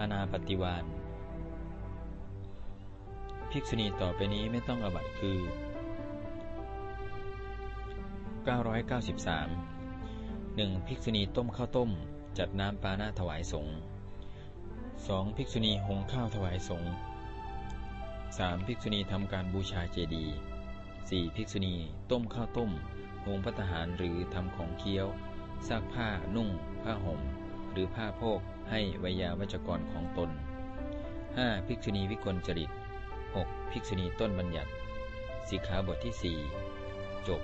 อนาปฏิวานภิกษุณีต่อไปนี้ไม่ต้องอบัตคือ 993 1. ภิกษุณีต้มข้าวต้ม จัดน้ำปานาถวายสงฆ์ 2. ภิกษุณีหุงข้าวถวายสงฆ์ 3. ภิกษุณีทำการบูชาเจดีย์ 4. ภิกษุณีต้มข้าวต้ม หุงพัตหารหรือทำของเคี้ยวซักผ้านุ่ง ผ้าห่ม หรือผ้าโพกให้วิยาวัจกรของตน 5. ภิกษุณีวิกลจริต 6. ภิกษุณีต้นบัญญัติสิกขาบทที่ 4 จบ